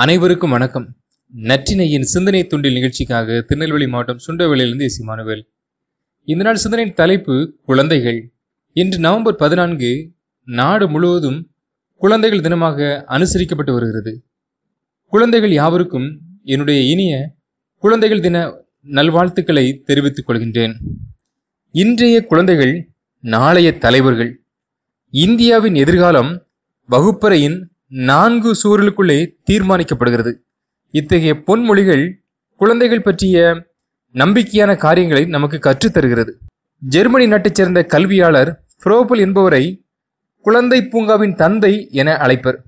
அனைவருக்கும் வணக்கம். நற்றினையின் சிந்தனை துண்டில் நிகழ்ச்சிக்காக திருநெல்வேலி மாவட்டம் சுண்டவேலியிலிருந்து எஸ். மானுவேல் இந்த நாள் சிந்தனையின் தலைப்பு குழந்தைகள். இன்று நவம்பர் பதினான்கு நாடு முழுவதும் குழந்தைகள் தினமாக அனுசரிக்கப்பட்டு வருகிறது. குழந்தைகள் யாவருக்கும் என்னுடைய இனிய குழந்தைகள் தின நல்வாழ்த்துக்களை தெரிவித்துக் கொள்கின்றேன். இன்றைய குழந்தைகள் நாளைய தலைவர்கள். இந்தியாவின் எதிர்காலம் வகுப்பறையின் நான்கு சூழலுக்குள்ளே தீர்மானிக்கப்படுகிறது. இத்தகைய பொன்மொழிகள் குழந்தைகள் பற்றிய நம்பிக்கையான காரியங்களை நமக்கு கற்றுத்தருகிறது. ஜெர்மனி நாட்டைச் சேர்ந்த கல்வியாளர் புரோபல் என்பவரை குழந்தை பூங்காவின் தந்தை என அழைப்பர்.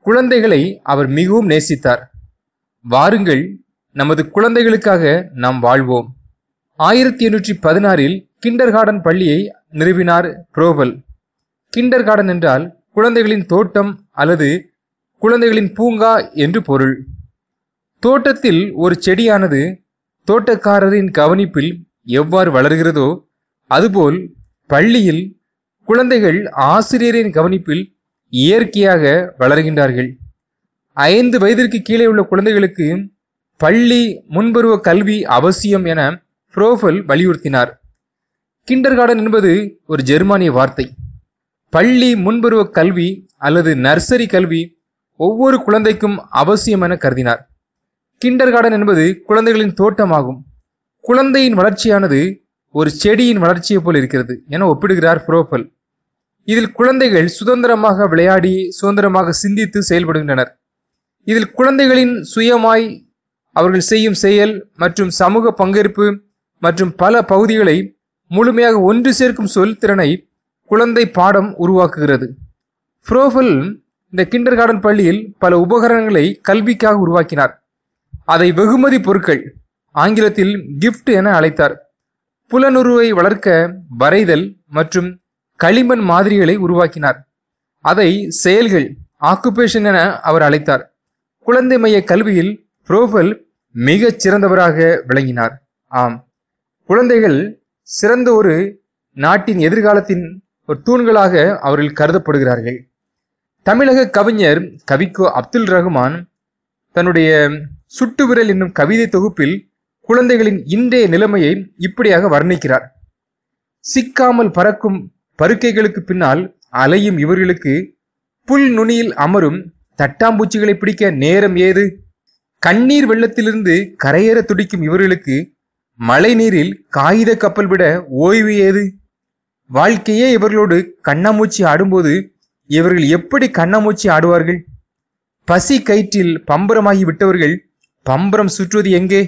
குழந்தைகளை அவர் மிகவும் நேசித்தார். வாருங்கள் நமது குழந்தைகளுக்காக நாம் வாழ்வோம். ஆயிரத்தி எண்ணூற்றி பதினாறில் கிண்டர் கார்டன் பள்ளியை நிறுவினார் புரோபல் கிண்டர் கார்டன் என்றால் குழந்தைகளின் தோட்டம் அல்லது குழந்தைகளின் பூங்கா என்று பொருள். தோட்டத்தில் ஒரு செடியானது தோட்டக்காரரின் கவனிப்பில் எவ்வாறு வளர்கிறதோ அதுபோல் பள்ளியில் குழந்தைகள் ஆசிரியரின் கவனிப்பில் இயற்கையாக வளர்கின்றார்கள். ஐந்து வயதிற்கு கீழே உள்ள குழந்தைகளுக்கு பள்ளி முன்பருவ கல்வி அவசியம் என புரோஃபல் வலியுறுத்தினார். கிண்டர் கார்டன் என்பது ஒரு ஜெர்மானிய வார்த்தை. பள்ளி முன்பருவ கல்வி அல்லது நர்சரி கல்வி ஒவ்வொரு குழந்தைக்கும் அவசியம் என கருதினார். கிண்டர் கார்டன் என்பது குழந்தைகளின் தோட்டமாகும். குழந்தையின் வளர்ச்சியானது ஒரு செடியின் வளர்ச்சியை போல் இருக்கிறது என ஒப்பிடுகிறார் புரோபல் இதில் குழந்தைகள் சுதந்திரமாக விளையாடி சுதந்திரமாக சிந்தித்து செயல்படுகின்றனர். இதில் குழந்தைகளின் சுயமாய் அவர்கள் செய்யும் செயல் மற்றும் சமூக பங்கேற்பு மற்றும் பல பகுதிகளை முழுமையாக ஒன்று சேர்க்கும் சொல் திறனை குழந்தை பாடம் உருவாக்குகிறது. ஃப்ரோஃபல் இந்த கிண்டர் கார்டன் பள்ளியில் பல உபகரணங்களை கல்விக்காக உருவாக்கினார். அதை வெகுமதி பொருட்கள் ஆங்கிலத்தில் கிஃப்ட் என அழைத்தார். புலனுருவை வளர்க்க வரைதல் மற்றும் களிமண் மாதிரிகளை உருவாக்கினார். அதை செயல்கள் ஆக்குபேஷன் என அவர் அழைத்தார். குழந்தை மைய கல்வியில் புரோஃபல் மிகச் சிறந்தவராக விளங்கினார். ஆம். குழந்தைகள் சிறந்த ஒரு நாட்டின் எதிர்காலத்தின் ஒரு தூண்களாக அவர்கள் கருதப்படுகிறார்கள். தமிழக கவிஞர் கவிக்கோ அப்துல் ரஹ்மான் தன்னுடைய சுட்டு விரல் என்னும் கவிதை தொகுப்பில் குழந்தைகளின் இன்றைய நிலைமையை இப்படியாக வர்ணிக்கிறார். சிக்காமல் பறக்கும் பருக்கைகளுக்கு பின்னால் அலையும் இவர்களுக்கு புல் நுனியில் அமரும் தட்டாம்பூச்சிகளை பிடிக்க நேரம் ஏது? கண்ணீர் வெள்ளத்திலிருந்து கரையேற துடிக்கும் இவர்களுக்கு மழை நீரில் காகித கப்பல் விட ஓய்வு ஏது? வாழ்க்கையே இவர்களோடு கண்ணாமூச்சி ஆடும்போது இவர்கள் எப்படி கண்ணாமூச்சி ஆடுவார்கள்? பசி கயிற்றில் பம்பரமாகி விட்டவர்கள் பம்பரம் சுற்றுவது எங்கே?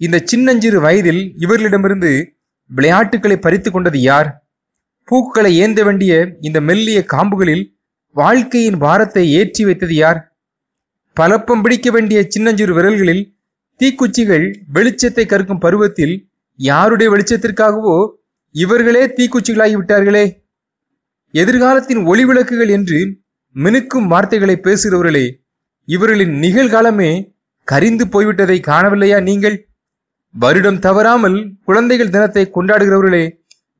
இந்த சின்னஞ்சிறு வயதில் இவர்களிடமிருந்து விளையாட்டுகளை பறித்து கொண்டது யார்? பூக்களை ஏந்த வேண்டிய இந்த மெல்லிய காம்புகளில் வாழ்க்கையின் பாரத்தை ஏற்றி வைத்தது யார்? பலப்பம் பிடிக்க வேண்டிய சின்னஞ்சிறு விரல்களில் தீக்குச்சிகள் வெளிச்சத்தை கற்கும் பருவத்தில் யாருடைய வெளிச்சத்திற்காகவோ இவர்களே தீக்குச்சிகளாகி விட்டார்களே. எதிர்காலத்தின் ஒளி விளக்குகள் என்று மினுக்கும் வார்த்தைகளை பேசுகிறவர்களே இவர்களின் நிகழ்காலமே கரிந்து போய்விட்டதை காணவில்லையா நீங்கள்? வருடம் தவறாமல் குழந்தைகள் தினத்தை கொண்டாடுகிறவர்களே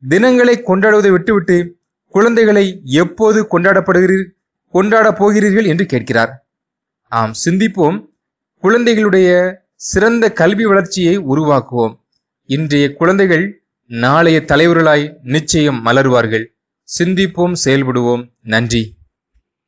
தினங்களை கொண்டாடுவதை விட்டுவிட்டு குழந்தைகளை எப்போது கொண்டாடப்படுகிறீர் கொண்டாடப் போகிறீர்கள் என்று கேட்கிறார். ஆம் சிந்திப்போம். குழந்தைகளுடைய சிறந்த கல்வி வளர்ச்சியை உருவாக்குவோம். இன்றைய குழந்தைகள் நாளைய தலைவர்களாய் நிச்சயம் மலருவார்கள். சிந்திப்போம் செயல்படுவோம். நன்றி.